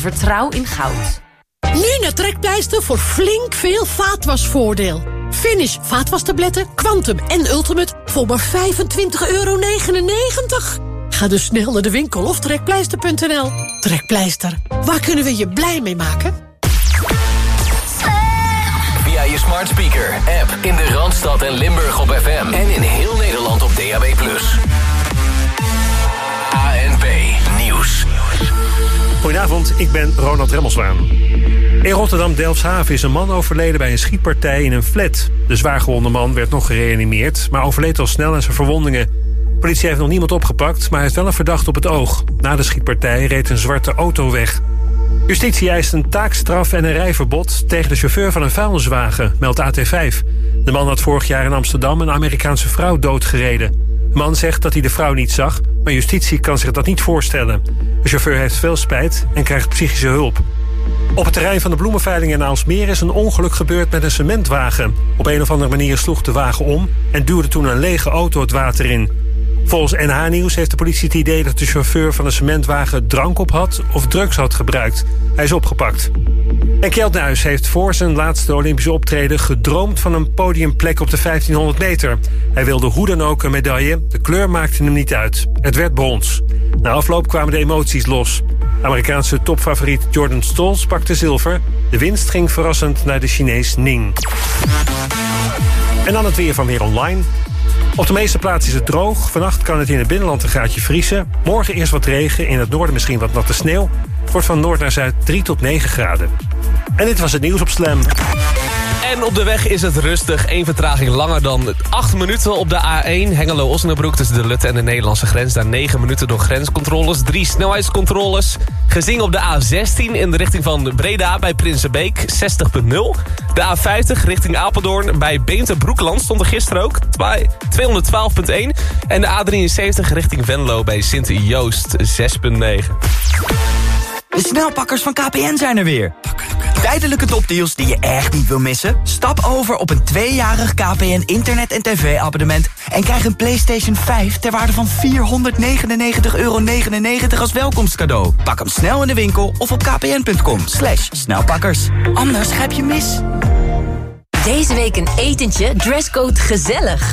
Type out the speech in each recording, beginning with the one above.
vertrouw in goud. Nu naar Trekpleister voor flink veel vaatwasvoordeel. Finish vaatwastabletten, Quantum en Ultimate voor maar 25,99 euro. Ga dus snel naar de winkel of trekpleister.nl. Trekpleister, waar kunnen we je blij mee maken? Via je smart speaker, app in de Randstad en Limburg op FM. En in heel Nederland op DAB+. Goedenavond, ik ben Ronald Remmelswaan. In Rotterdam-Delfshaven is een man overleden bij een schietpartij in een flat. De zwaargewonde man werd nog gereanimeerd, maar overleed al snel aan zijn verwondingen. Politie heeft nog niemand opgepakt, maar heeft wel een verdachte op het oog. Na de schietpartij reed een zwarte auto weg. Justitie eist een taakstraf en een rijverbod tegen de chauffeur van een vuilniswagen, meldt AT5. De man had vorig jaar in Amsterdam een Amerikaanse vrouw doodgereden. Man zegt dat hij de vrouw niet zag, maar justitie kan zich dat niet voorstellen. De chauffeur heeft veel spijt en krijgt psychische hulp. Op het terrein van de bloemenveiling in Aalsmeer is een ongeluk gebeurd met een cementwagen. Op een of andere manier sloeg de wagen om en duwde toen een lege auto het water in. Volgens NH Nieuws heeft de politie het idee dat de chauffeur van de cementwagen drank op had of drugs had gebruikt. Hij is opgepakt. En Kjeld heeft voor zijn laatste Olympische optreden gedroomd van een podiumplek op de 1500 meter. Hij wilde hoe dan ook een medaille. De kleur maakte hem niet uit. Het werd brons. Na afloop kwamen de emoties los. Amerikaanse topfavoriet Jordan Stolz pakte zilver. De winst ging verrassend naar de Chinees Ning. En dan het weer van Weer Online. Op de meeste plaatsen is het droog. Vannacht kan het in het binnenland een graadje vriezen. Morgen eerst wat regen, in het noorden misschien wat natte sneeuw. Het wordt van noord naar zuid 3 tot 9 graden. En dit was het nieuws op Slam. En op de weg is het rustig. Eén vertraging langer dan 8 minuten op de A1. Hengelo-Osnabrück tussen de Lutte en de Nederlandse grens. Daar 9 minuten door grenscontroles. Drie snelheidscontroles. Gezien op de A16 in de richting van Breda bij Prinsenbeek 60.0. De A50 richting Apeldoorn bij Beente-Broekland stond er gisteren ook 212.1. En de A73 richting Venlo bij Sint-Joost 6.9. De snelpakkers van KPN zijn er weer. Tijdelijke topdeals die je echt niet wil missen? Stap over op een tweejarig KPN internet- en tv-abonnement... en krijg een PlayStation 5 ter waarde van 499,99 euro als welkomstcadeau. Pak hem snel in de winkel of op kpn.com. Slash snelpakkers. Anders grijp je mis. Deze week een etentje, dresscode gezellig.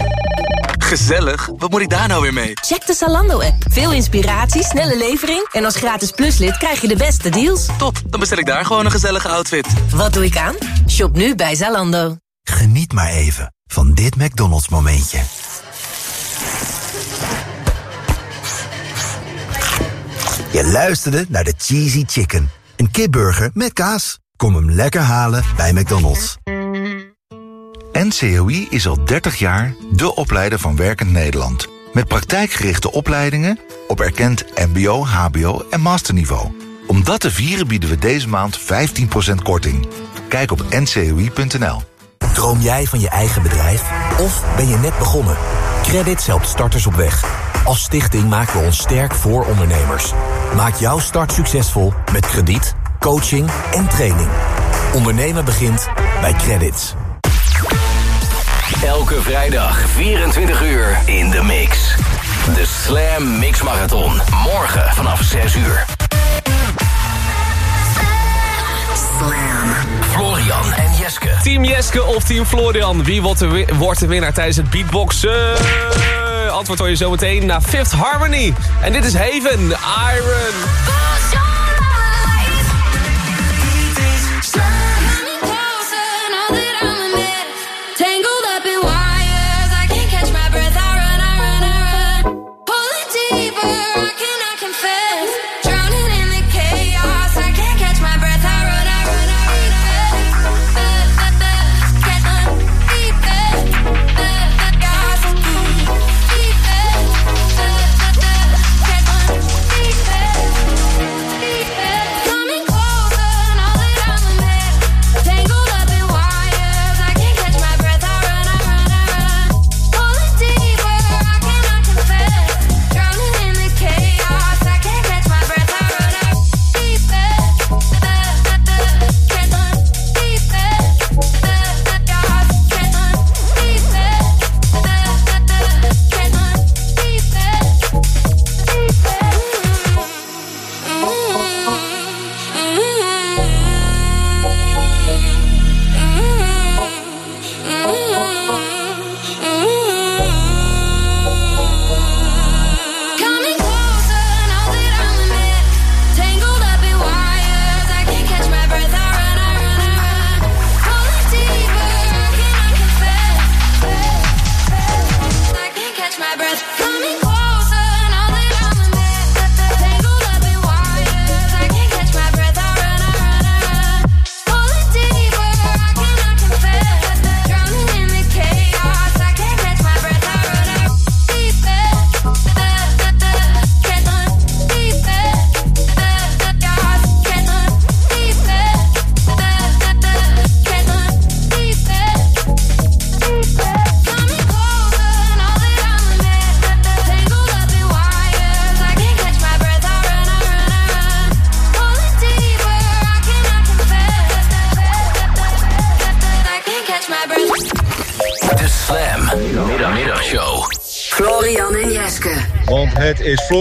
Gezellig? Wat moet ik daar nou weer mee? Check de Zalando-app. Veel inspiratie, snelle levering... en als gratis pluslid krijg je de beste deals. Top, dan bestel ik daar gewoon een gezellige outfit. Wat doe ik aan? Shop nu bij Zalando. Geniet maar even van dit McDonald's momentje. Je luisterde naar de Cheesy Chicken. Een kipburger met kaas. Kom hem lekker halen bij McDonald's. NCOI is al 30 jaar de opleider van Werkend Nederland. Met praktijkgerichte opleidingen op erkend mbo, hbo en masterniveau. Om dat te vieren bieden we deze maand 15% korting. Kijk op ncoi.nl. Droom jij van je eigen bedrijf? Of ben je net begonnen? Credits helpt starters op weg. Als stichting maken we ons sterk voor ondernemers. Maak jouw start succesvol met krediet, coaching en training. Ondernemen begint bij Credits. Elke vrijdag 24 uur in de mix. De Slam Mix Marathon. Morgen vanaf 6 uur. Slam. Florian en Jeske. Team Jeske of Team Florian? Wie wordt de, wi- wordt de winnaar tijdens het beatboxen? Antwoord hoor je zometeen na Fifth Harmony. En dit is Haven, Iron.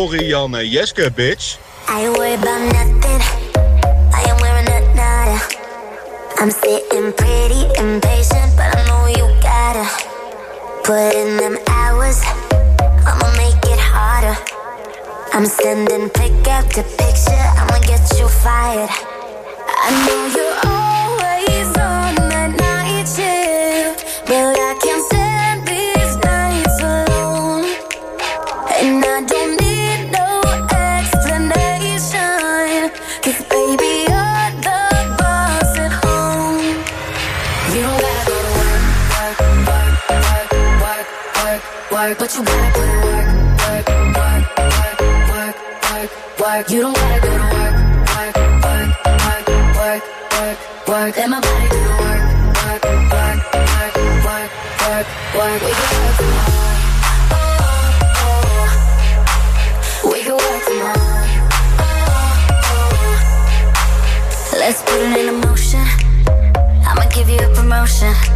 Florian Jeske, bitch. I worried about nothing. I am wearing a nada. I'm sitting pretty impatient, but I know you gotta put in them hours. I'ma make it harder. I'm sending pick after picture. I'ma get you fired. I know you're But you gotta work, work, work, work, work, work, work. You don't gotta go to work, work, work, work, work, work, work. Let my body do the work, work, work, work, work, work, work. We can work home. Oh, oh. We can work from home. Let's put it in motion. I'ma give you a promotion.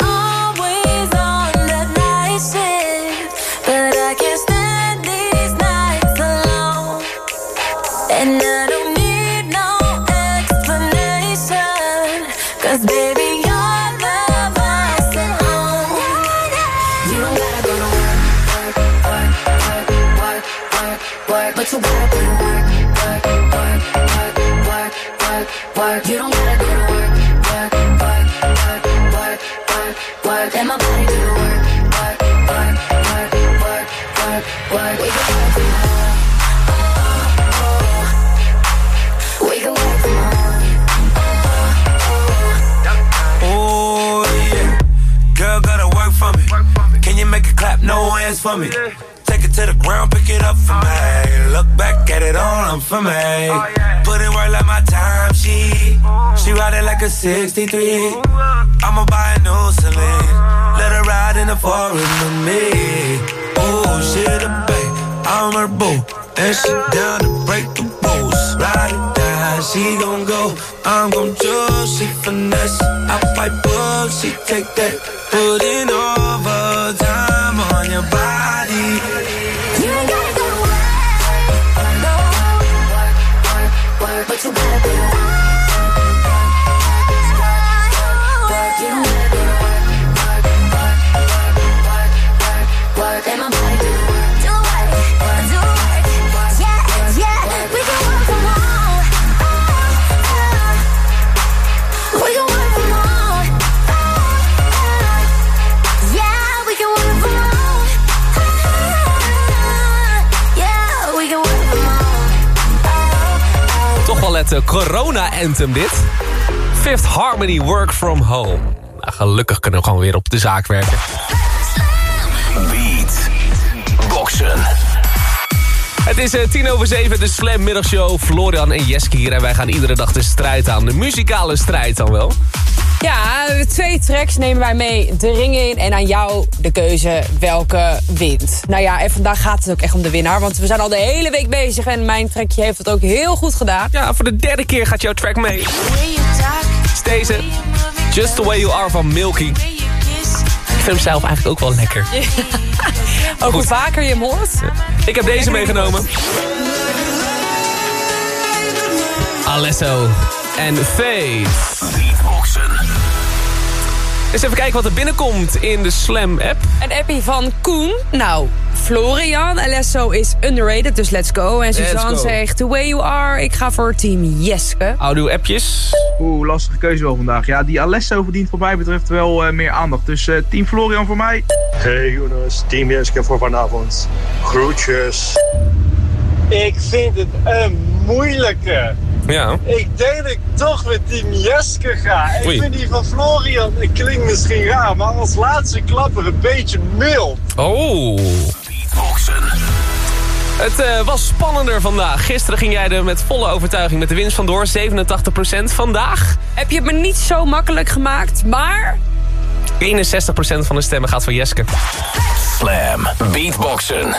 work, work. You don't gotta go to work, work, work, work, work, work, work. Let my body do the work, work, work, work, work, work, work. We can work from home. We can work from home. Oh yeah, girl gotta work for me. Can you make it clap? No hands for me. Take it to the ground, pick it up for me. Look at it all, I'm for me. Oh, Put it work like my time, she. She ride it like a 63. I'ma buy a new Celine. Let her ride in the forest with me. Oh, she the babe, I'm her boo. And she down to break the rules. Ride it down, she gon' go. I'm gon' choose, she finesse. I fight book, she take that. Put in het corona-anthem dit. Fifth Harmony Work From Home. Nou, gelukkig kunnen we gewoon weer op de zaak werken. Beat. Boxen. Het is eh, tien over zeven, de Slam Middagshow. Florian en Jeske hier en wij gaan iedere dag de strijd aan. De muzikale strijd dan wel. Ja, twee tracks nemen wij mee de ring in. En aan jou de keuze welke wint. Nou ja, en vandaag gaat het ook echt om de winnaar. Want we zijn al de hele week bezig. En mijn trackje heeft het ook heel goed gedaan. Ja, voor de derde keer gaat jouw track mee. Het is deze. Just the way you are van Milky. Ik vind hem zelf eigenlijk ook wel lekker. Ook hoe vaker je hem hoort. Ik heb deze meegenomen. Alesso en Faith. Beatboxen. Eens even kijken wat er binnenkomt in de Slam-app. Een appie van Koen. Nou, Florian. Alesso is underrated, dus let's go. En Suzanne go. zegt, the way you are. Ik ga voor team Jeske. Audio-appjes. Oeh, lastige keuze wel vandaag. Ja, die Alesso verdient wat mij betreft wel eh, meer aandacht. Dus eh, team Florian voor mij. Hey jongens, Team Jeske voor vanavond. Groetjes. Ik vind het een moeilijke. Ja. Ik denk dat ik toch met Team Jeske ga. Ik Oei. vind die van Florian, het klinkt misschien raar, maar als laatste klapper een beetje mild. Oh. Beatboxen. Het eh, was spannender vandaag. Gisteren ging jij er met volle overtuiging met de winst vandoor. 87% vandaag. Heb je het me niet zo makkelijk gemaakt, maar... 61% van de stemmen gaat voor Jeske. Slam. Beatboxen.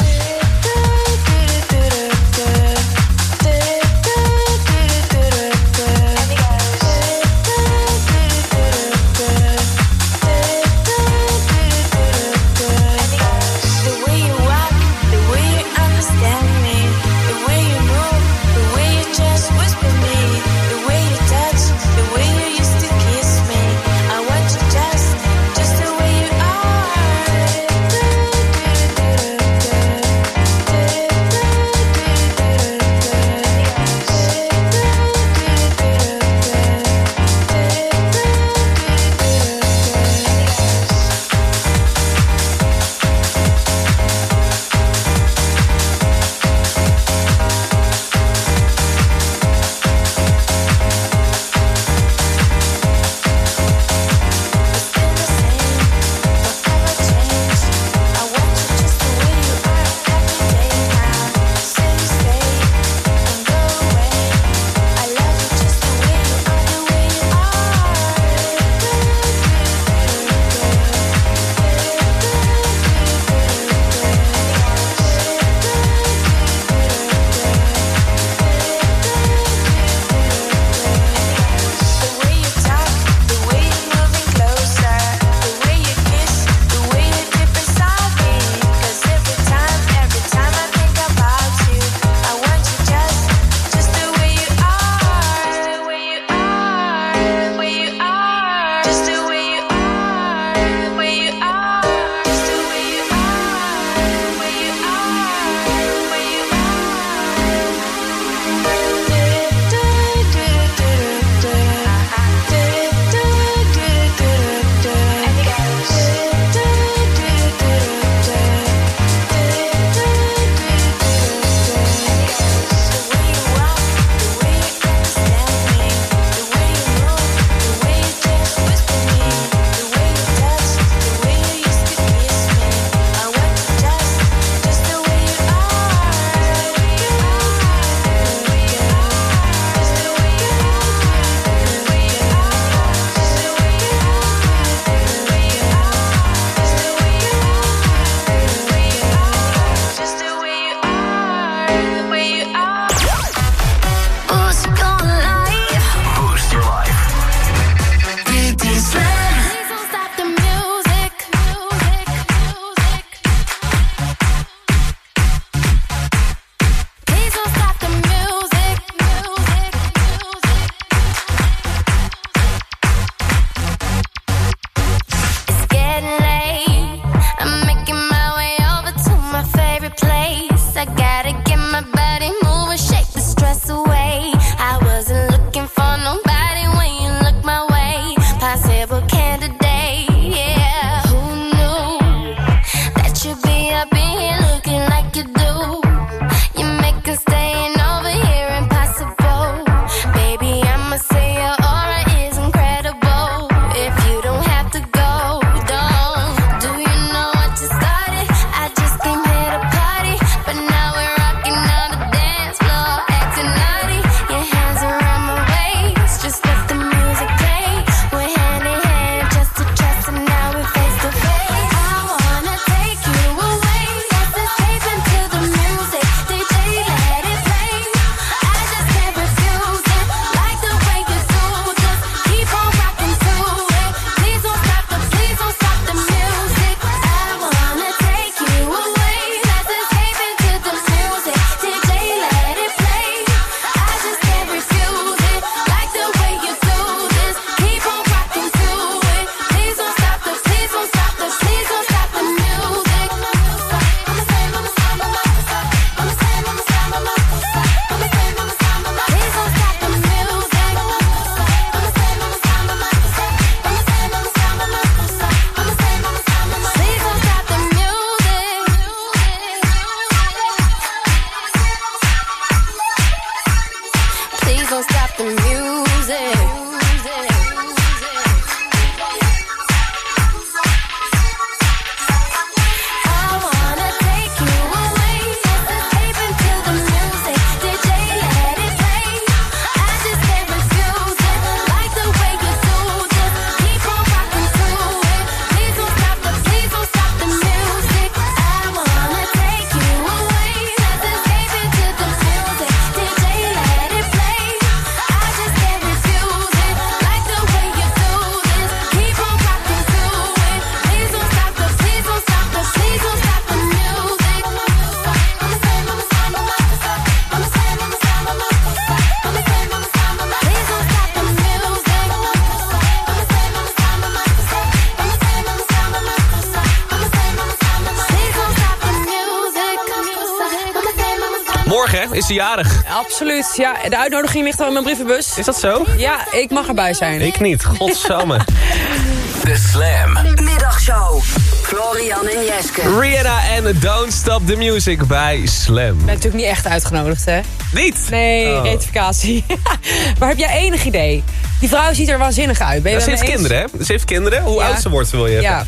Absoluut. Ja, de uitnodiging ligt al in mijn brievenbus. Is dat zo? Ja, ik mag erbij zijn. Ik niet, godsamme. De Slam. Middagshow. Florian en Jeske. Rihanna en Don't Stop the Music bij Slam. Ik ben natuurlijk niet echt uitgenodigd, hè? Niet? Nee, Oh. rectificatie. maar heb jij enig idee? Die vrouw ziet er waanzinnig uit. Ben je Ja, ze heeft eens? kinderen, hè? Ze heeft kinderen. Hoe Ja. oud ze wordt, wil je Ja.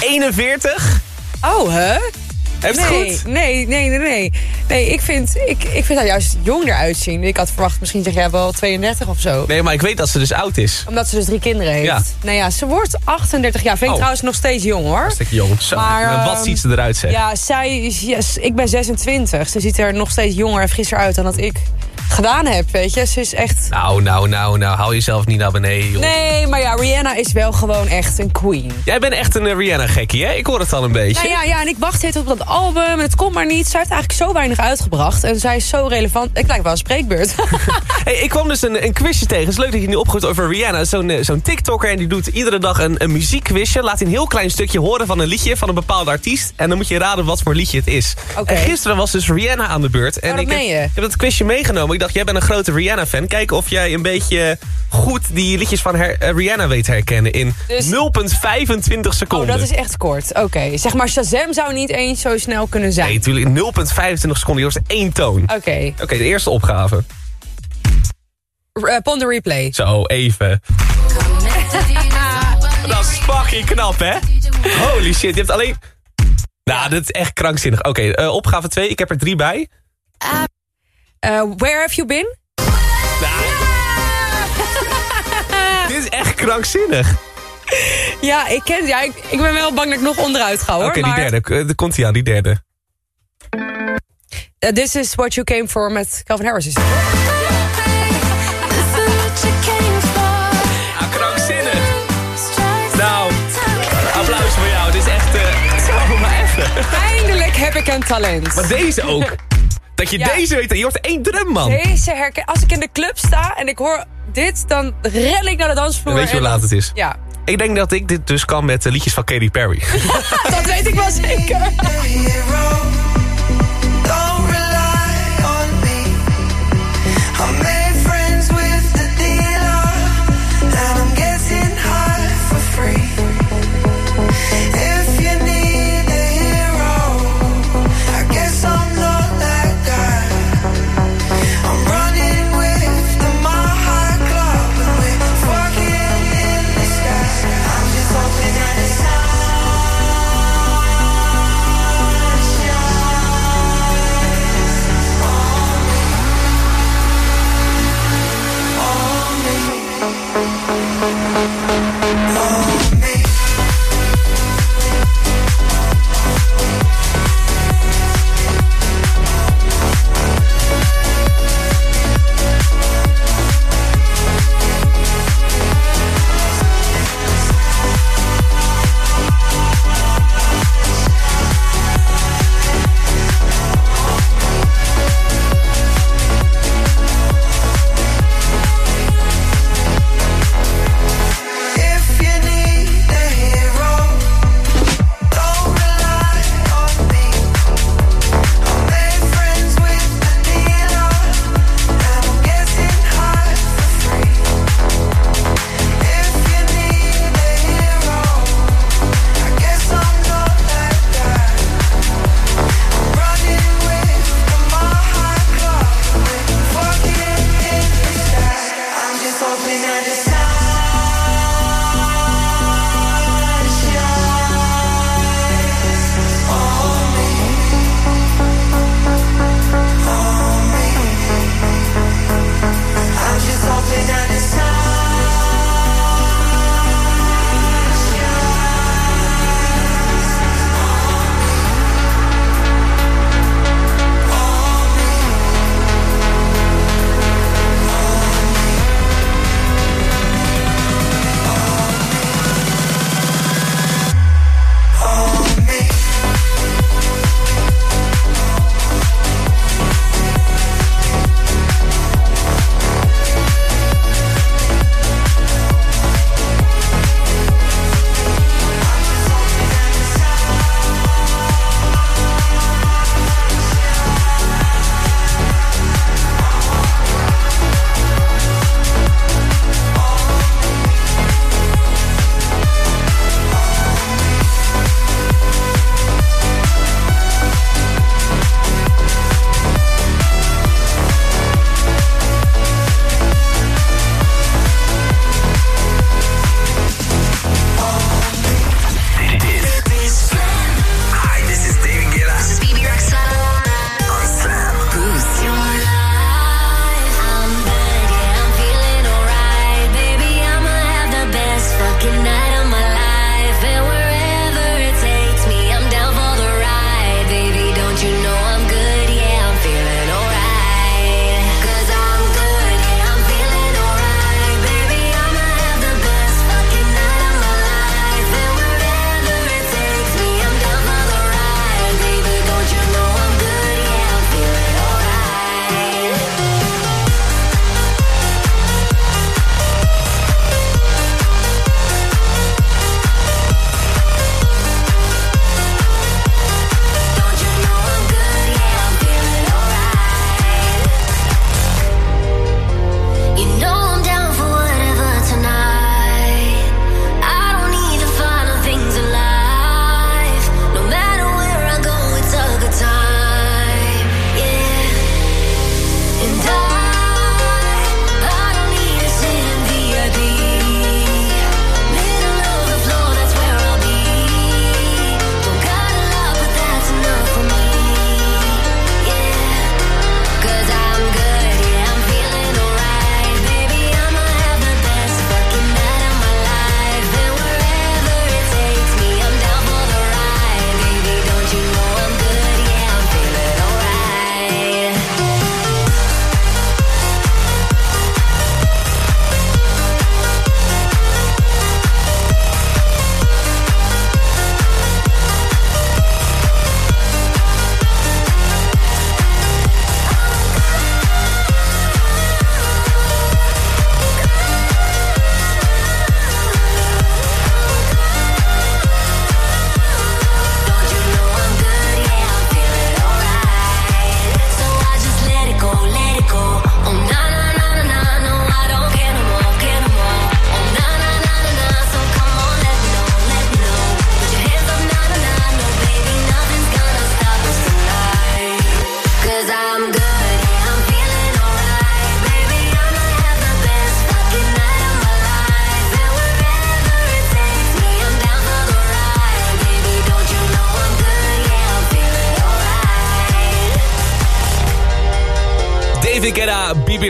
41? Oh, hè? Heeft het nee, goed? Nee, nee, nee, nee. Nee, ik vind, ik, ik vind haar juist jong eruit zien. Ik had verwacht, misschien zeg jij wel 32 of zo. Nee, maar ik weet dat ze dus oud is. Omdat ze dus drie kinderen heeft. Ja. Nou ja, ze wordt 38 jaar. Vind ik Oh. trouwens nog steeds jong, hoor. Hartstikke jong. Zo, maar, wat ehm, ziet ze eruit, zeg? Ja, zij is, yes, ik ben 26. Ze ziet er nog steeds jonger en frisser uit dan dat ik gedaan heb, weet je. Ze is echt... Nou, nou, nou, nou, hou jezelf niet naar beneden, joh. Nee, maar ja, Rihanna is wel gewoon echt een queen. Jij bent echt een eh, Rihanna-gekkie, hè? Ik hoor het al een beetje. Nou ja, ja, en ik wacht steeds op dat album en het komt maar niet. Zij heeft eigenlijk zo weinig uitgebracht en zij is zo relevant. Ik lijk wel een spreekbeurt. Hey, ik kwam dus een, een quizje tegen. Het is leuk dat je nu opgooit over Rihanna. Zo'n eh, zo'n TikToker en die doet iedere dag een, een muziekquizje. Laat een heel klein stukje horen van een liedje van een bepaalde artiest. En dan moet je raden wat voor liedje het is. En gisteren was dus Rihanna aan de beurt. En Oh, ik, heb, ik heb dat quizje meegenomen. Ik dacht, jij bent een grote Rihanna-fan. Kijken of jij een beetje goed die liedjes van her- eh, Rihanna weet herkennen in Dus- 0,25 seconden. Oh, dat is echt kort. Oké, zeg maar Shazam zou niet eens zo snel kunnen zijn. Nee, natuurlijk in 0,25 seconden. Dat is één toon. Oké, Oké, de eerste opgave. uh, Pond the replay. Zo, even. Dat is fucking knap, hè? Holy shit, je hebt alleen... Nou, dat is echt krankzinnig. Oké, eh, opgave 2, ik heb er drie bij. Uh, where have you been? Dit is echt krankzinnig. Ja, ik ken ja, ik, ik ben wel bang dat ik nog onderuit ga hoor. Oké, die derde. Eh, Daar komt hij aan, die derde. uh, this is what you came for met Calvin Harris. Is het, toch? Krankzinnig. Applaus voor jou. Dit is echt... eh. Eindelijk heb ik een talent. Maar deze ook. Dat je Ja. deze weet. Je hoort één drum, man. Deze herken... Als ik in de club sta en ik hoor dit, dan ren ik naar de dansvloer. Dan weet je hoe laat dan- het is. Ja, Ik denk dat ik dit dus kan met de liedjes van Katy Perry. dat weet ik wel zeker.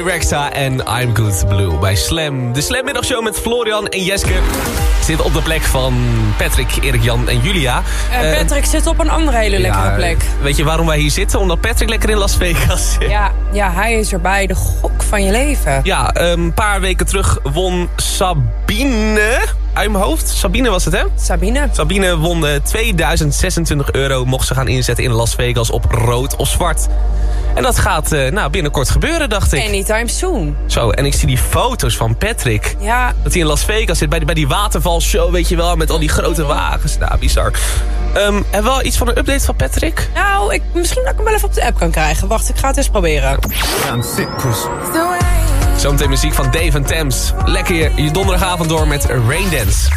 Rexa en I'm Good Blue bij Slam. De Slam middagshow met Florian en Jeske zit op de plek van Patrick, Erik, Jan en Julia. Eh, Eh, Patrick zit op een andere hele lekkere ja, plek. Weet je waarom wij hier zitten? Omdat Patrick lekker in Las Vegas zit. Ja, ja, hij is erbij. De gok van je leven. Ja, een paar weken terug won Sabine uit mijn hoofd. Sabine was het, hè? Sabine. Sabine won eh, 2026 euro. Mocht ze gaan inzetten in Las Vegas op rood of zwart. En dat gaat eh, nou, binnenkort gebeuren, dacht ik. Anytime soon. Zo, en ik zie die foto's van Patrick. Ja, Dat hij in Las Vegas zit, bij die, bij die watervalshow, weet je wel. Met al die grote wagens. Nou, bizar. Ehm hebben we wel iets van een update van Patrick? nou, ik, misschien dat ik hem wel even op de app kan krijgen. Wacht, ik ga het eens proberen. Zometeen muziek van Dave en Thames. Lekker je, je donderdagavond door met Raindance.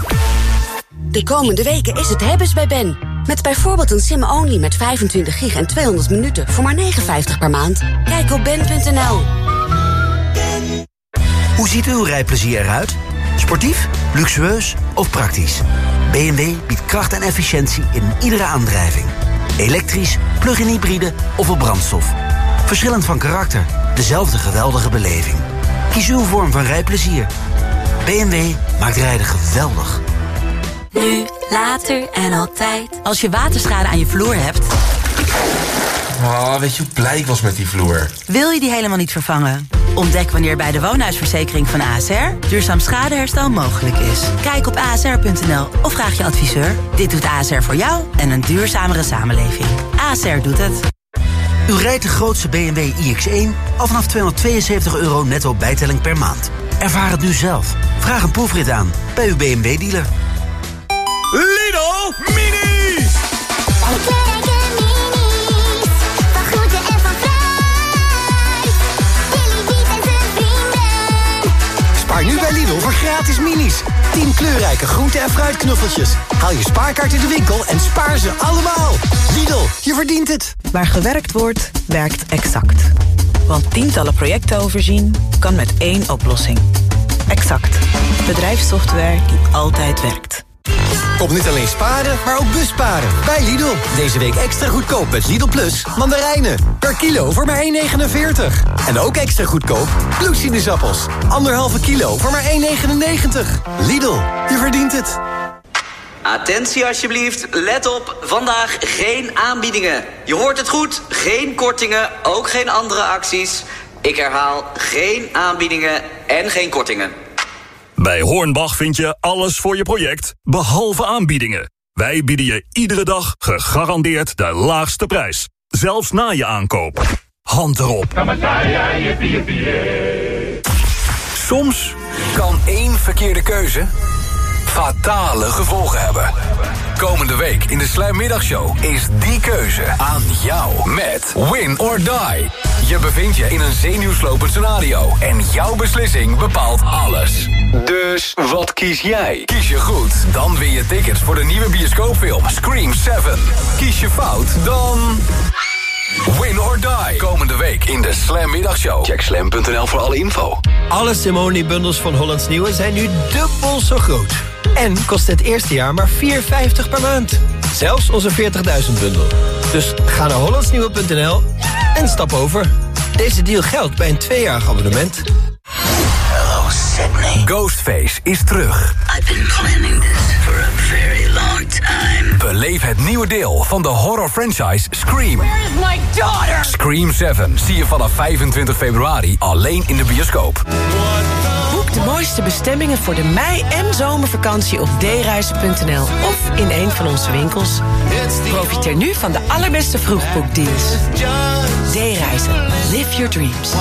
De komende weken is het hebben's bij Ben. Met bijvoorbeeld een sim-only met 25 gig en 200 minuten voor maar 59 per maand. Kijk op ben.nl. Hoe ziet uw rijplezier eruit? Sportief, luxueus of praktisch? BMW biedt kracht en efficiëntie in iedere aandrijving. Elektrisch, plug-in hybride of op brandstof. Verschillend van karakter, dezelfde geweldige beleving. Kies uw vorm van rijplezier. BMW maakt rijden geweldig. Nu, later en altijd. Als je waterschade aan je vloer hebt, Oh, weet je hoe blij ik was met die vloer? wil je die helemaal niet vervangen. Ontdek wanneer bij de woonhuisverzekering van ASR duurzaam schadeherstel mogelijk is. Kijk op asr.nl of vraag je adviseur. Dit doet ASR voor jou en een duurzamere samenleving. ASR doet het. U rijdt de grootste BMW iX1 al vanaf 272 euro netto bijtelling per maand. Ervaar het nu zelf. Vraag een proefrit aan bij uw BMW-dealer. Lidl Mini! Spaar nu bij Lidl voor gratis minis. 10 kleurrijke groente- en fruitknuffeltjes. Haal je spaarkaart in de winkel en spaar ze allemaal. Lidl, je verdient het. Waar gewerkt wordt, werkt Exact. Want tientallen projecten overzien kan met één oplossing. Exact. Bedrijfssoftware die altijd werkt. Kom niet alleen sparen, maar ook busparen. Bij Lidl. Deze week extra goedkoop met Lidl Plus mandarijnen. Per kilo voor maar 1,49. En ook extra goedkoop bloedsinusappels. Anderhalve kilo voor maar 1,99. Lidl, je verdient het. Attentie alsjeblieft, let op, vandaag geen aanbiedingen. Je hoort het goed, geen kortingen, ook geen andere acties. Ik herhaal, geen aanbiedingen en geen kortingen. Bij Hornbach vind je alles voor je project, behalve aanbiedingen. Wij bieden je iedere dag gegarandeerd de laagste prijs. Zelfs na je aankoop. Hand erop. Soms kan één verkeerde keuze fatale gevolgen hebben. Komende week in de Slijmmiddagshow is die keuze aan jou met Win or Die. Je bevindt je in een zenuwslopend scenario en jouw beslissing bepaalt alles. Dus wat kies jij? Kies je goed, dan win je tickets voor de nieuwe bioscoopfilm Scream 7. Kies je fout, dan... Win or die. Komende week in de Slam Middagshow. Check slam.nl voor alle info. Alle Simone-bundels van Hollands Nieuwe zijn nu dubbel zo groot. En kost het eerste jaar maar 4,50 per maand. Zelfs onze 40.000 bundel. Dus ga naar hollandsnieuwe.nl en stap over. Deze deal geldt bij een tweejarig abonnement. Hello Sydney. Ghostface is terug. I've been planning this for a very long time. Beleef het nieuwe deel van de horror franchise Scream. Where is my daughter? Scream 7 zie je vanaf 25 februari alleen in de bioscoop. De mooiste bestemmingen voor de mei- en zomervakantie op dereizen.nl of in een van onze winkels. Profiteer nu van de allerbeste vroegboekdeals. D-reizen. Live your dreams.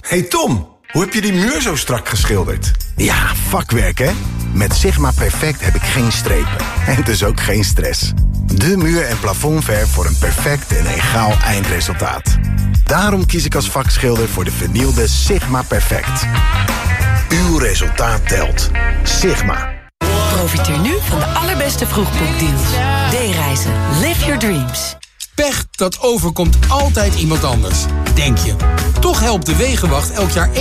Hey Tom, hoe heb je die muur zo strak geschilderd? Ja, vakwerk hè? Met Sigma Perfect heb ik geen strepen. En dus ook geen stress. De muur- en plafondverf voor een perfect en egaal eindresultaat. Daarom kies ik als vakschilder voor de vernielde Sigma Perfect. Uw resultaat telt. Sigma. Profiteer nu van de allerbeste vroegboekdeals. D-reizen. Live your dreams. Pech, dat overkomt altijd iemand anders, denk je. Toch helpt de Wegenwacht elk jaar 1,4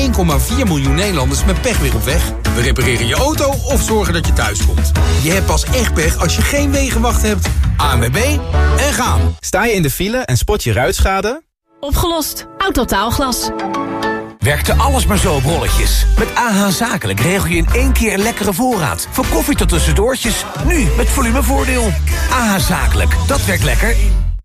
miljoen Nederlanders met pech weer op weg. We repareren je auto of zorgen dat je thuis komt. Je hebt pas echt pech als je geen Wegenwacht hebt. ANWB en gaan. Sta je in de file en spot je ruitschade? Opgelost. Autotaalglas. Werkte alles maar zo op rolletjes? Met AH Zakelijk regel je in één keer een lekkere voorraad. Van koffie tot tussendoortjes. Nu met volumevoordeel. AH Zakelijk, dat werkt lekker.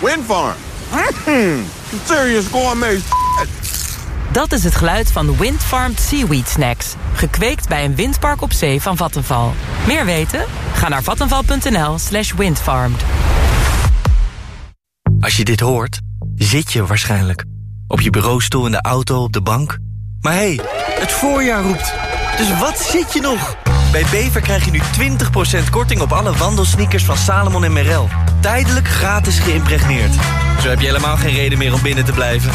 Windfarm. Mm, serious gourmet Dat is het geluid van Windfarmed Seaweed Snacks. Gekweekt bij een windpark op zee van Vattenval. Meer weten? Ga naar vattenval.nl slash windfarmed. Als je dit hoort, zit je waarschijnlijk. Op je bureaustoel, in de auto, op de bank. Maar hé, hey, het voorjaar roept. Dus wat zit je nog? Bij Bever krijg je nu 20% korting op alle wandelsneakers van Salomon en Merrell. Tijdelijk gratis geïmpregneerd. Zo heb je helemaal geen reden meer om binnen te blijven.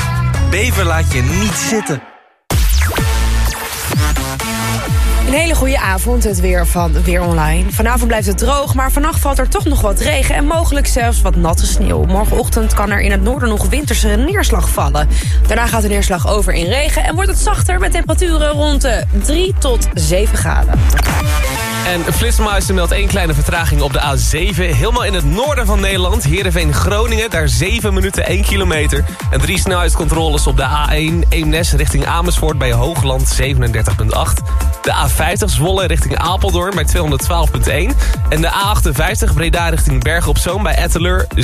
Bever laat je niet zitten. Een hele goede avond, het weer van Weer Online. Vanavond blijft het droog, maar vannacht valt er toch nog wat regen... en mogelijk zelfs wat natte sneeuw. Morgenochtend kan er in het noorden nog winterse neerslag vallen. Daarna gaat de neerslag over in regen en wordt het zachter... met temperaturen rond de 3 tot 7 graden. En Flitsmeister meldt één kleine vertraging op de A7. Helemaal in het noorden van Nederland. Heerenveen-Groningen, daar 7 minuten 1 kilometer. En drie snelheidscontroles op de A1. Eemnes richting Amersfoort bij Hoogland 37,8. De A50 Zwolle richting Apeldoorn bij 212,1. En de A58 Breda richting Bergen op Zoom bij Etteleur 74,3.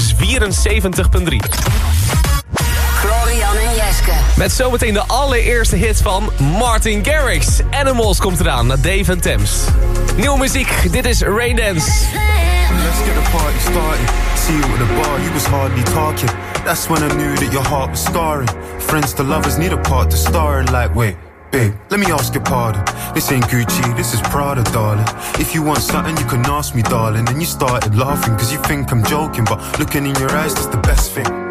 En Jeske. Met zometeen de allereerste hit van Martin Garrix. Animals komt eraan naar Dave en Thames. Nieuwe muziek, dit is Rain Dance. Let's get the party started. See you at the bar, you was hardly talking. That's when I knew that your heart was scarring. Friends to lovers need a part to star in. Like, wait, babe, let me ask your pardon. This ain't Gucci, this is Prada, darling. If you want something, you can ask me, darling. And you started laughing, cause you think I'm joking. But looking in your eyes, that's the best thing.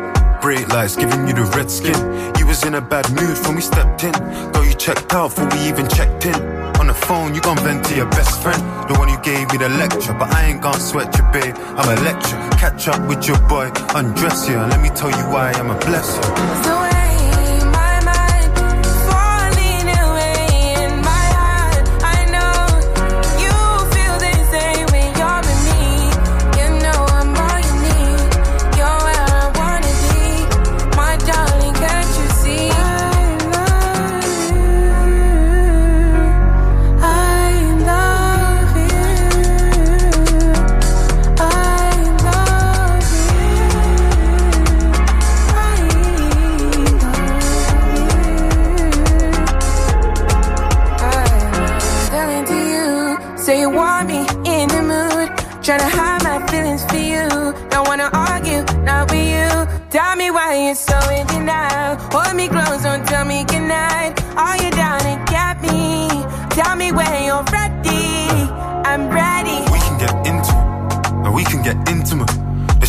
Great lights giving you the red skin. You was in a bad mood when we stepped in. Girl, you checked out before we even checked in. On the phone, you gon' vent to your best friend. The one who gave me the lecture. But I ain't gon' sweat you, babe. I'm a lecture. Catch up with your boy, undress you. And let me tell you why I'm a blessing.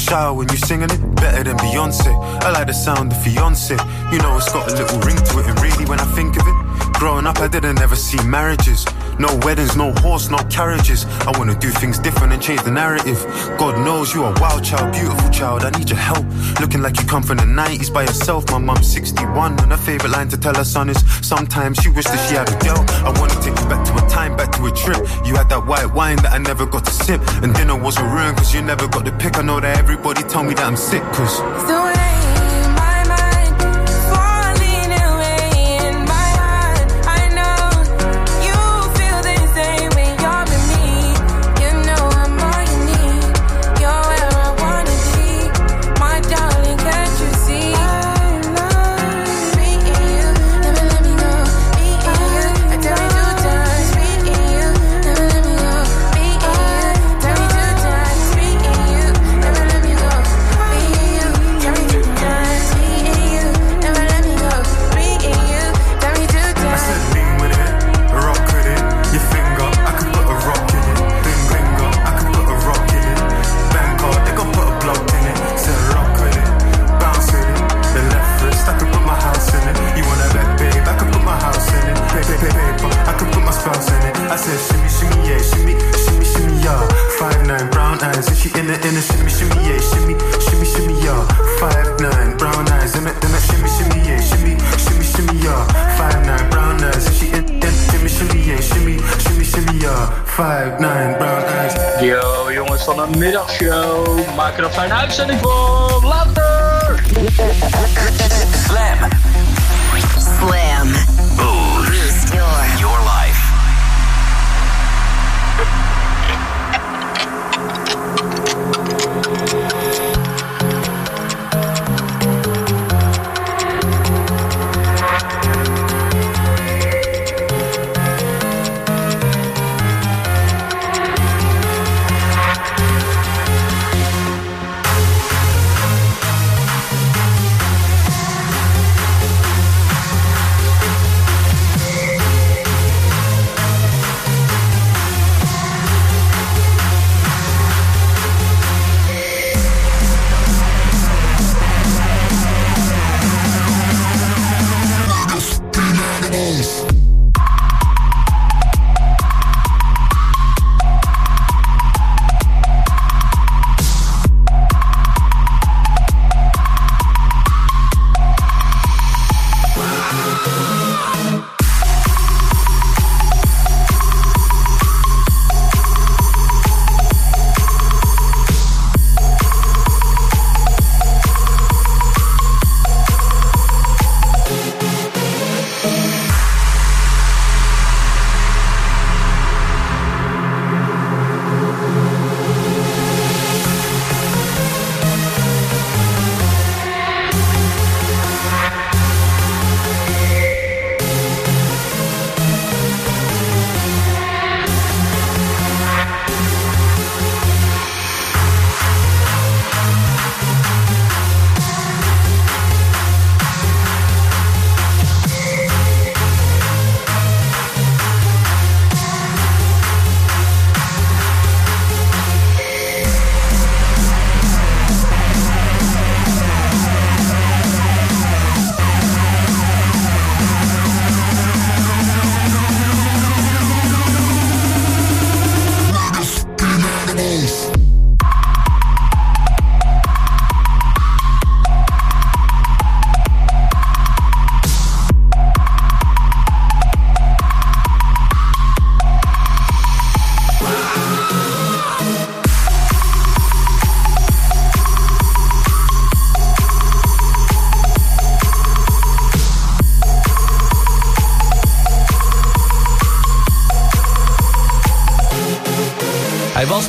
Shower when you singing it, better than Beyonce. I like the sound of fiance. You know it's got a little ring to it, and really when I think of it, growing up I didn't ever see marriages. No weddings, no horse, no carriages. I wanna do things different and change the narrative. God knows you are wild child, beautiful child. I need your help. Looking like you come from the 90s by yourself. My mom's 61, and her favorite line to tell her son is sometimes she wished that she had a girl. Trip. You had that white wine that I never got to sip, and dinner was a ruin cause you never got the pick. I know that everybody tell me that I'm sick cause. So er een fijne uitzending van. Later!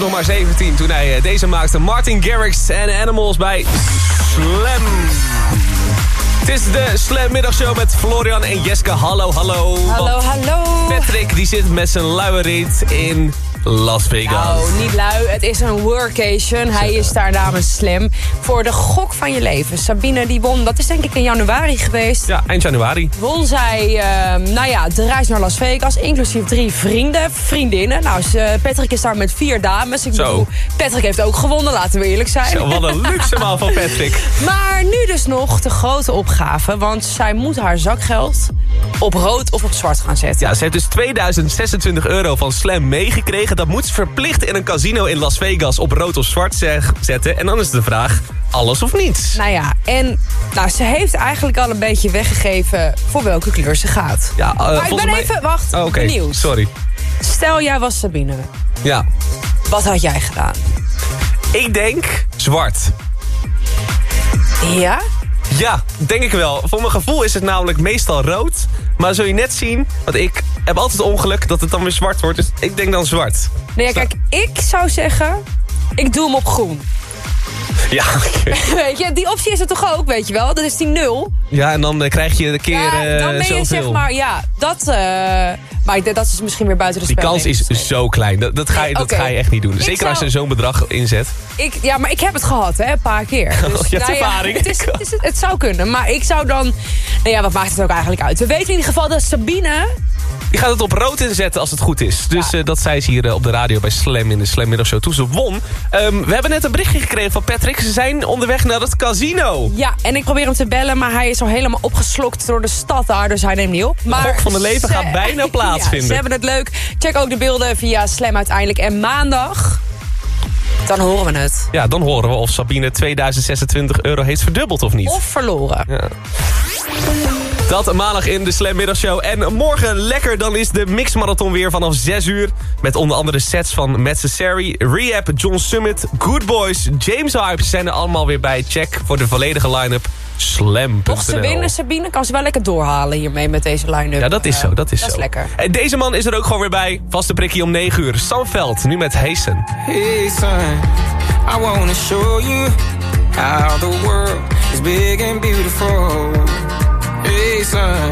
Nog maar 17 toen hij eh, deze maakte. Martin Garrix en Animals bij Slam. Het is de Slam middagshow met Florian en Jeske. Hallo, hallo. Hallo, hallo. Patrick die zit met zijn luie reet in Las Vegas. Nou, niet lui. Het is een workation. Hij is daar namens Slam. Voor de gok van je leven. Sabine die won, dat is denk ik in januari geweest. Ja, eind januari. Won zij, uh, nou ja, de reis naar Las Vegas. Inclusief drie vrienden, vriendinnen. Nou, Patrick is daar met vier dames. Ik Zo. bedoel, Patrick heeft ook gewonnen, laten we eerlijk zijn. Zo, wat een luxe man van Patrick. Maar nu dus nog de grote opgave. Want zij moet haar zakgeld op rood of op zwart gaan zetten. Ja, ze heeft dus 2026 euro van Slam meegekregen. Dat moet ze verplicht in een casino in Las Vegas op rood of zwart zetten. En dan is de vraag, alles of niets? Nou ja, en nou, ze heeft eigenlijk al een beetje weggegeven voor welke kleur ze gaat. Ja, eh, maar ik ben mij- even, wacht, Oh, benieuwd. sorry. Stel, jij was Sabine. Ja, Wat had jij gedaan? ik denk zwart. Ja? Ja, denk ik wel. Voor mijn gevoel is het namelijk meestal rood. Maar zul je net zien, want ik heb altijd ongeluk dat het dan weer zwart wordt. Dus ik denk dan zwart. Nee, ja, kijk, ik zou zeggen, ik doe hem op groen. Ja, weet je, die optie is er toch ook, weet je wel? Dat is die nul. ja en dan eh, krijg je de keer Ja, eh, dan ben je zoveel. zeg maar, ja, dat... eh, maar dat is misschien weer buiten de Die kans is zo klein. Dat, dat, ga, je, dat ga je echt niet doen. Zeker als je zo'n bedrag inzet. Ik, ja, maar ik heb het gehad, hè, een paar keer. Dus, Je hebt nou ja, ervaring. het, is, het, is- het zou kunnen, maar ik zou dan... Nou ja, wat maakt het ook eigenlijk uit? We weten in ieder geval dat Sabine... Die gaat het op rood inzetten als het goed is. Dus eh, dat zei ze hier eh, op de radio bij Slam in de Slam Middagshow toen ze won. Ehm, we hebben net een berichtje gekregen van Patrick. Ze zijn onderweg naar het casino. Ja, en ik probeer hem te bellen, maar hij is al helemaal opgeslokt door de stad daar, dus hij neemt niet op. Maar gok van de leven ze- gaat bijna Ja, plaatsvinden. ze hebben het leuk. Check ook de beelden via Slam uiteindelijk. En maandag, dan horen we het. Ja, dan horen we of Sabine 2026 euro heeft verdubbeld of niet. Of verloren. Ja. Dat maandag in de Slam Middagshow. En morgen lekker, dan is de mixmarathon weer vanaf 6 uur. Met onder andere sets van Necessary, Rehab, John Summit, Good Boys, James Hype zijn er allemaal weer bij. Check voor de volledige line-up slam.nl. Mocht ze winnen, Sabine, kan ze wel lekker doorhalen hiermee met deze line-up. Ja, dat is zo, dat is dat zo. is lekker. En deze man is er ook gewoon weer bij. Vaste prikkie om 9 uur. Sam Veld, nu met. Hey son, I wanna show you how the world is big and beautiful. Hey son,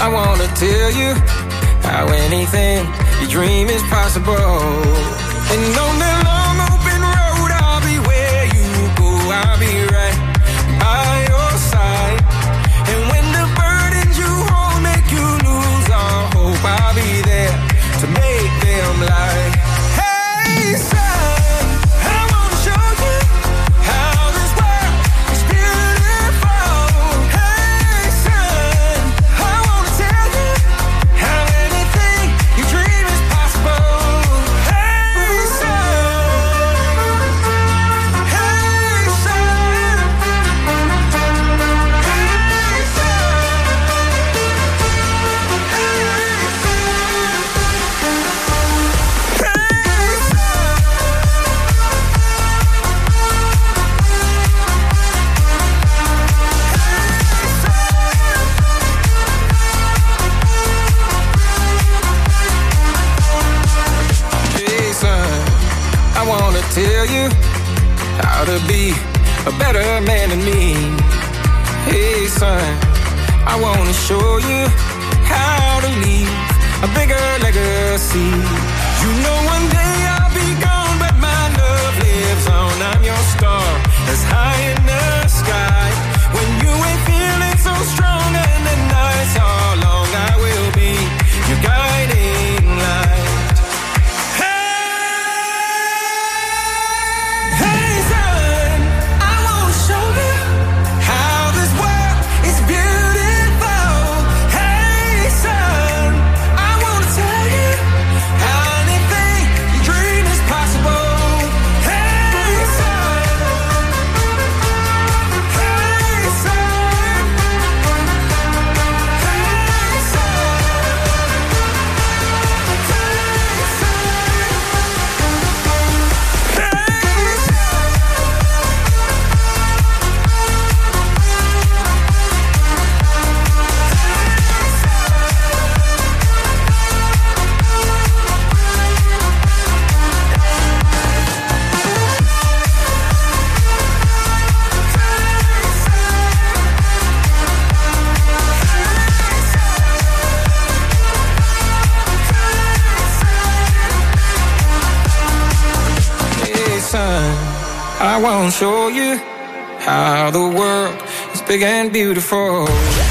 I wanna tell you how anything you dream is possible. And on that long how the world is big and beautiful.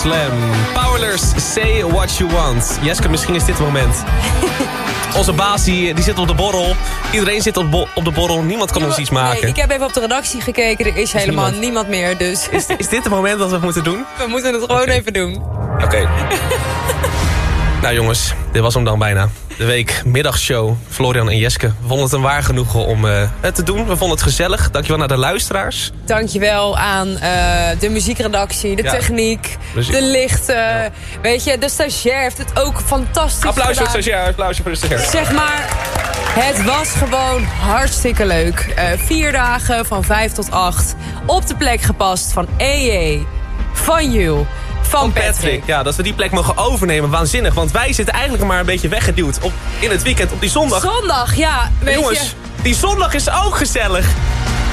Slam. Powerless, say what you want. Jeske, misschien is dit het moment. Onze baas die, die zit op de borrel. Iedereen zit op, op de borrel. Niemand kan ons iets maken. Nee, ik heb even op de redactie gekeken. Er is helemaal niemand. niemand, meer. Dus is, is dit het moment dat we het moeten doen? we moeten het gewoon even doen. Oké. nou jongens, dit was hem dan bijna. De week middagshow. Florian en Jeske we vonden het een waar genoegen om eh, het te doen. We vonden het gezellig. Dankjewel naar de luisteraars. Dankjewel aan eh, de muziekredactie, de Ja. techniek, Muziek. de lichten. Weet je, de stagiair heeft het ook fantastisch Applaus voor de stagiair. Applaus voor de stagiair. Zeg maar, het was gewoon hartstikke leuk. Eh, vier dagen van vijf tot acht. Op de plek gepast van EJ, van Jules, van, Patrick. Ja, dat we die plek mogen overnemen. Waanzinnig. Want wij zitten eigenlijk maar een beetje weggeduwd op, in het weekend op die zondag. Zondag, ja. Weet Jongens, je, die zondag is ook gezellig.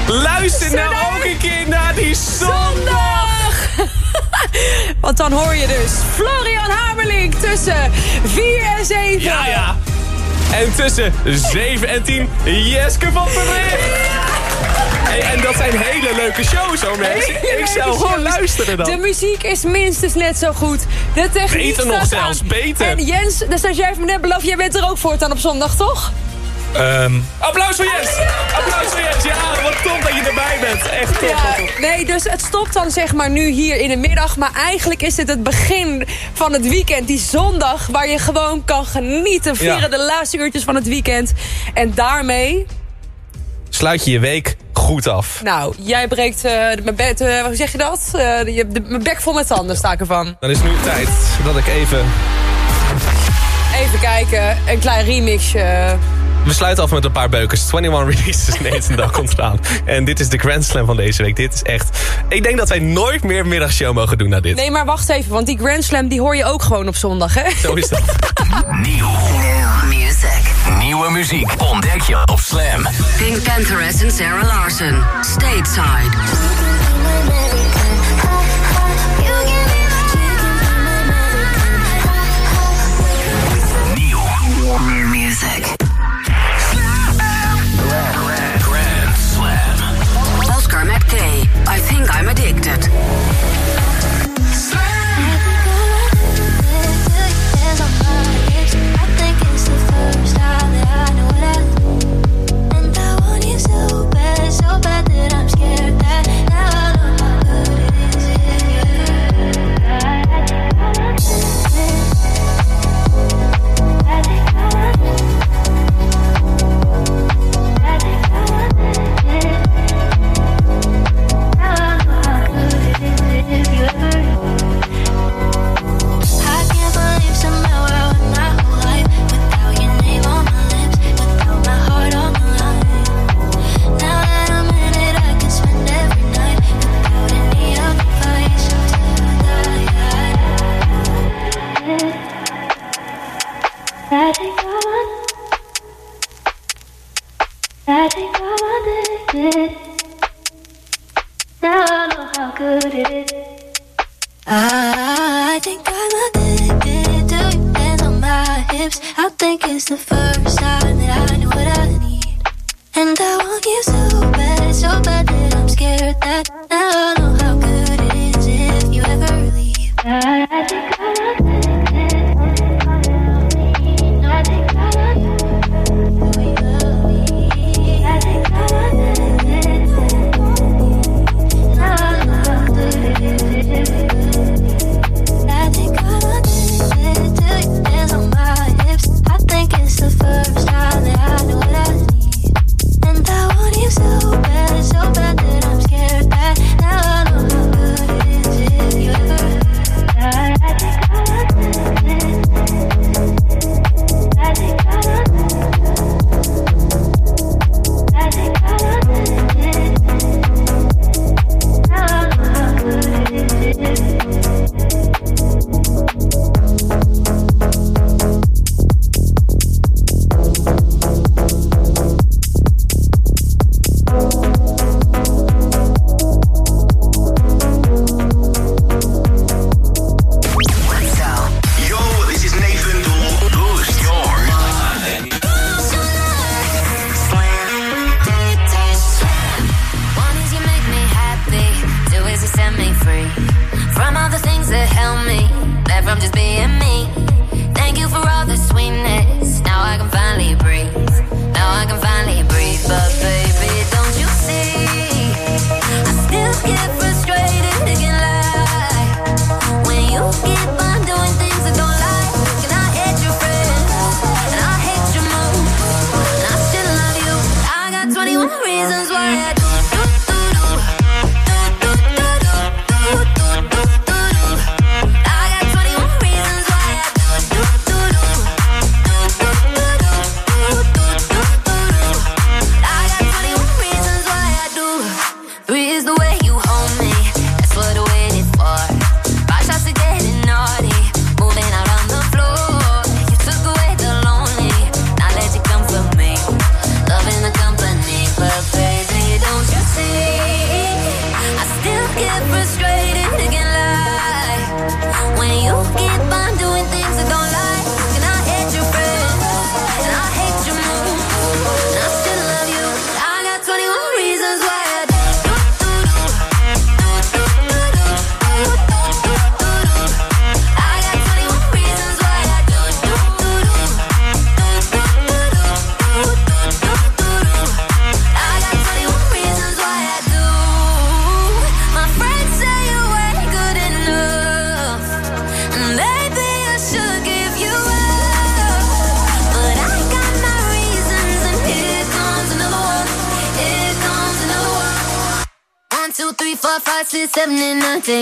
Luister nou ook een keer naar die zondag. zondag! Want dan hoor je dus Florian Hamerling tussen 4 en 7. Ja, ja. En tussen 7 en 10 Jeske van Verricht. Hey, en dat zijn hele leuke shows, hoor mensen. Hele Ik zou gewoon luisteren dan. De muziek is minstens net zo goed. De techniek Beter nog zelfs, aan. beter. En Jens, de stagiair heeft me net beloofd, jij bent er ook voortaan op zondag, toch? Applaus voor Jens. Applaus voor Jens. Ja, wat top dat je erbij bent. Echt top. Ja, nee, dus het stopt dan zeg maar nu hier in de middag. Maar eigenlijk is dit het begin van het weekend. Die zondag waar je gewoon kan genieten. Vieren Ja. de laatste uurtjes van het weekend. En daarmee, Sluit je je week goed af. nou, jij breekt eh, mijn bed, eh, hoe zeg je dat? Eh, je hebt de- mijn bek vol met tanden, sta ik ervan. Dan is nu tijd dat ik even... Even kijken, een klein remixje. We sluiten af met een paar beukers. 21 releases. Nee, het dag komt eraan. En dit is de Grand Slam van deze week. Dit is echt... Ik denk dat wij nooit meer middagshow mogen doen na dit. Nee, maar wacht even, want die Grand Slam die hoor je ook gewoon op zondag, hè? Zo is dat. Nieuw. Music. Muziek ontdek je op Slam. Pink Pantheress en Sarah Larson. Stateside. Nieuw. New music. Grand Slam. Oscar McKay. I think I'm addicted.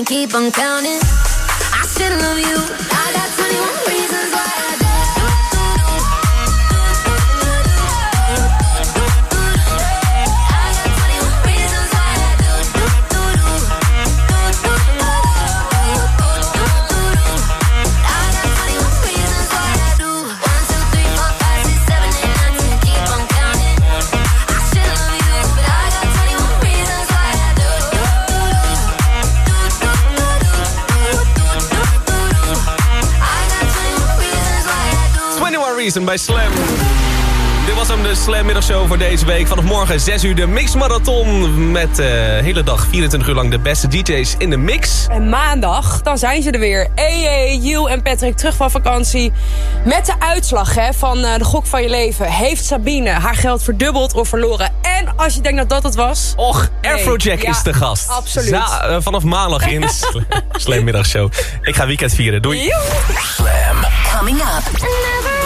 Keep on counting. Bij Slam. Dit was hem, de Slam middagshow voor deze week. Vanaf morgen 6 uur de Mix Marathon. Met de hele dag 24 uur lang de beste DJ's in de mix. En maandag, dan zijn ze er weer. EE, Jill en Patrick terug van vakantie. Met de uitslag hè, van uh, de gok van je leven. Heeft Sabine haar geld verdubbeld of verloren? En als je denkt dat dat het was... Och, nee. Afrojack Ja, is de gast. Absoluut. Za- uh, vanaf maandag in de Sl- Slam middagshow. Ik ga weekend vieren. Doei. Slam. Coming up.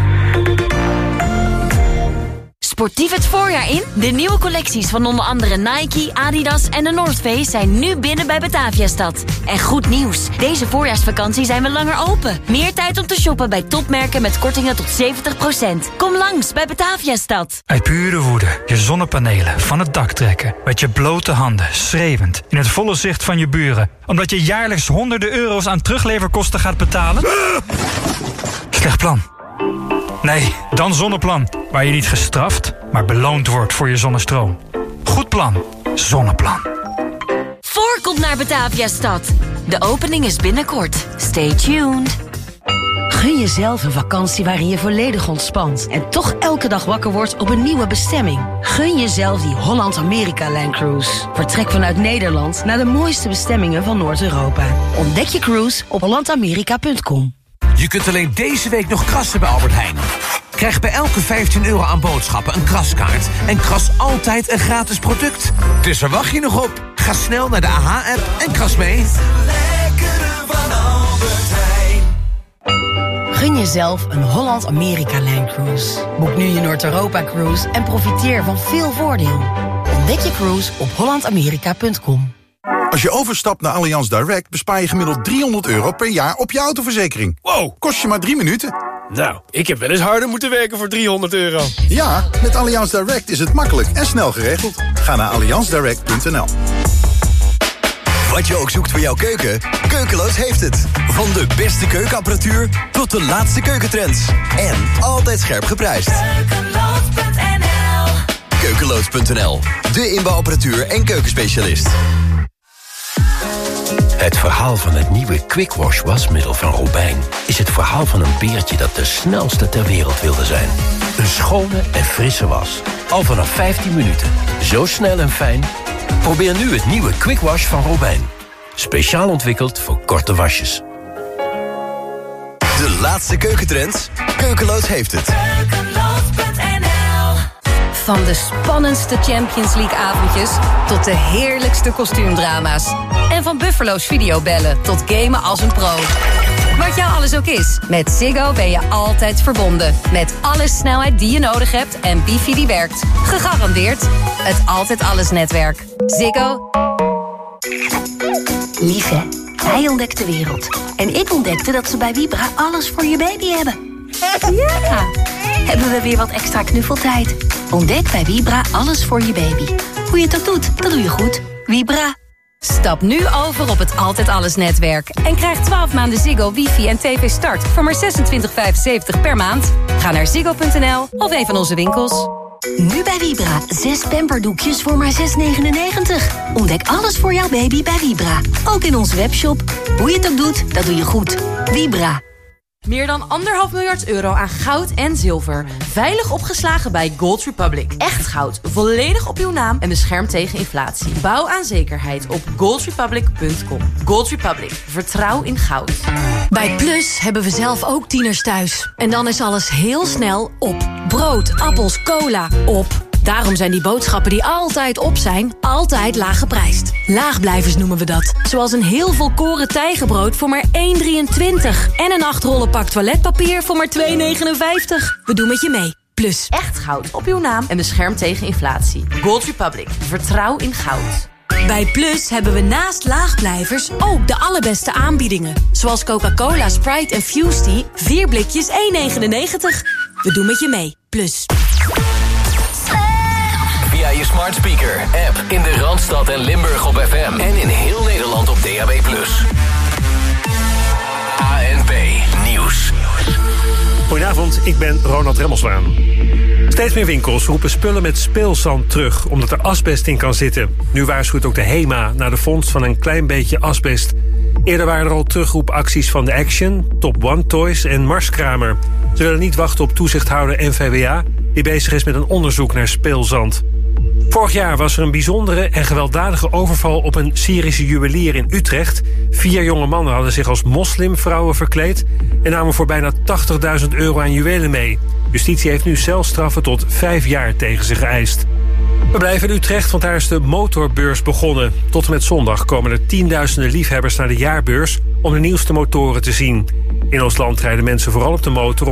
Sportief het voorjaar in? De nieuwe collecties van onder andere Nike, Adidas en de North Face zijn nu binnen bij Bataviastad. En goed nieuws, deze voorjaarsvakantie zijn we langer open. Meer tijd om te shoppen bij topmerken met kortingen tot 70%. Kom langs bij Bataviastad. Uit pure woede je zonnepanelen van het dak trekken. Met je blote handen, schreeuwend, in het volle zicht van je buren. Omdat je jaarlijks honderden euro's aan terugleverkosten gaat betalen? Slecht plan. Nee, dan Zonneplan. Waar je niet gestraft, maar beloond wordt voor je zonnestroom. Goed plan. Zonneplan. Voorkomt naar Bataviastad. De opening is binnenkort. Stay tuned. Gun jezelf een vakantie waarin je volledig ontspant en toch elke dag wakker wordt op een nieuwe bestemming. Gun jezelf die Holland-Amerika-Line Cruise. Vertrek vanuit Nederland naar de mooiste bestemmingen van Noord-Europa. Ontdek je cruise op hollandamerika.com. Je kunt alleen deze week nog krassen bij Albert Heijn. Krijg bij elke 15 euro aan boodschappen een kraskaart... en kras altijd een gratis product. Dus waar wacht je nog op? Ga snel naar de AH-app en kras mee. Gun jezelf een Holland-Amerika-Line Cruise. Boek nu je Noord-Europa-cruise en profiteer van veel voordeel. Ontdek je cruise op hollandamerika.com. Als je overstapt naar Allianz Direct bespaar je gemiddeld 300 euro per jaar op je autoverzekering. Wow, kost je maar drie minuten. Nou, ik heb wel eens harder moeten werken voor 300 euro. Ja, met Allianz Direct is het makkelijk en snel geregeld. Ga naar allianzdirect.nl. Wat je ook zoekt voor jouw keuken, Keukeloos heeft het. Van de beste keukenapparatuur tot de laatste keukentrends. En altijd scherp geprijsd. Keukeloos.nl, de inbouwapparatuur en keukenspecialist. Het verhaal van het nieuwe Quick Wash wasmiddel van Robijn... is het verhaal van een beertje dat de snelste ter wereld wilde zijn. Een schone en frisse was. Al vanaf 15 minuten. Zo snel en fijn. Probeer nu het nieuwe Quick Wash van Robijn. Speciaal ontwikkeld voor korte wasjes. De laatste keukentrends, Keukeloos heeft het. Van de spannendste Champions League avondjes tot de heerlijkste kostuumdrama's. En van Buffalo's videobellen tot gamen als een pro. Wat jou alles ook is, met Ziggo ben je altijd verbonden. Met alle snelheid die je nodig hebt en wifi die werkt. Gegarandeerd het Altijd Alles netwerk. Ziggo. Lieve, hij ontdekt de wereld. En ik ontdekte dat ze bij Vibra alles voor je baby hebben. Ja! Hebben we weer wat extra knuffeltijd. Ontdek bij Vibra alles voor je baby. Hoe je het ook doet, dat doe je goed. Vibra. Stap nu over op het Altijd Alles netwerk. En krijg 12 maanden Ziggo, wifi en tv start voor maar 26,75 per maand. Ga naar ziggo.nl of een van onze winkels. Nu bij Vibra. Zes pamperdoekjes voor maar 6,99. Ontdek alles voor jouw baby bij Vibra. Ook in onze webshop. Hoe je het ook doet, dat doe je goed. Vibra. Meer dan anderhalf miljard euro aan goud en zilver. Veilig opgeslagen bij Gold Republic. Echt goud, volledig op uw naam en beschermd tegen inflatie. Bouw aan zekerheid op goldrepublic.com. Gold Republic, vertrouw in goud. Bij Plus hebben we zelf ook tieners thuis. En dan is alles heel snel op. Brood, appels, cola, op. Daarom zijn die boodschappen die altijd op zijn, altijd laag geprijsd. Laagblijvers noemen we dat. Zoals een heel volkoren tijgenbrood voor maar 1,23. En een 8 rollen pak toiletpapier voor maar 2,59. We doen met je mee. Plus. Echt goud op uw naam en beschermd tegen inflatie. Gold Republic, vertrouw in goud. Bij Plus hebben we naast laagblijvers ook de allerbeste aanbiedingen. Zoals Coca-Cola, Sprite en Fusty. 4 blikjes 1,99. We doen met je mee. Plus. Je smart speaker, app in de Randstad en Limburg op FM. En in heel Nederland op DAB+. ANP Nieuws. Goedenavond, ik ben Ronald Remmelswaan. Steeds meer winkels roepen spullen met speelzand terug... omdat er asbest in kan zitten. Nu waarschuwt ook de HEMA naar de vondst van een klein beetje asbest. Eerder waren er al terugroepacties van The Action, Top One Toys en Marskramer. Ze willen niet wachten op toezichthouder NVWA... die bezig is met een onderzoek naar speelzand. Vorig jaar was er een bijzondere en gewelddadige overval op een Syrische juwelier in Utrecht. Vier jonge mannen hadden zich als moslimvrouwen verkleed... en namen voor bijna 80.000 euro aan juwelen mee. Justitie heeft nu celstraffen tot vijf jaar tegen ze geëist. We blijven in Utrecht, want daar is de motorbeurs begonnen. Tot en met zondag komen er tienduizenden liefhebbers naar de jaarbeurs... om de nieuwste motoren te zien. In ons land rijden mensen vooral op de motor...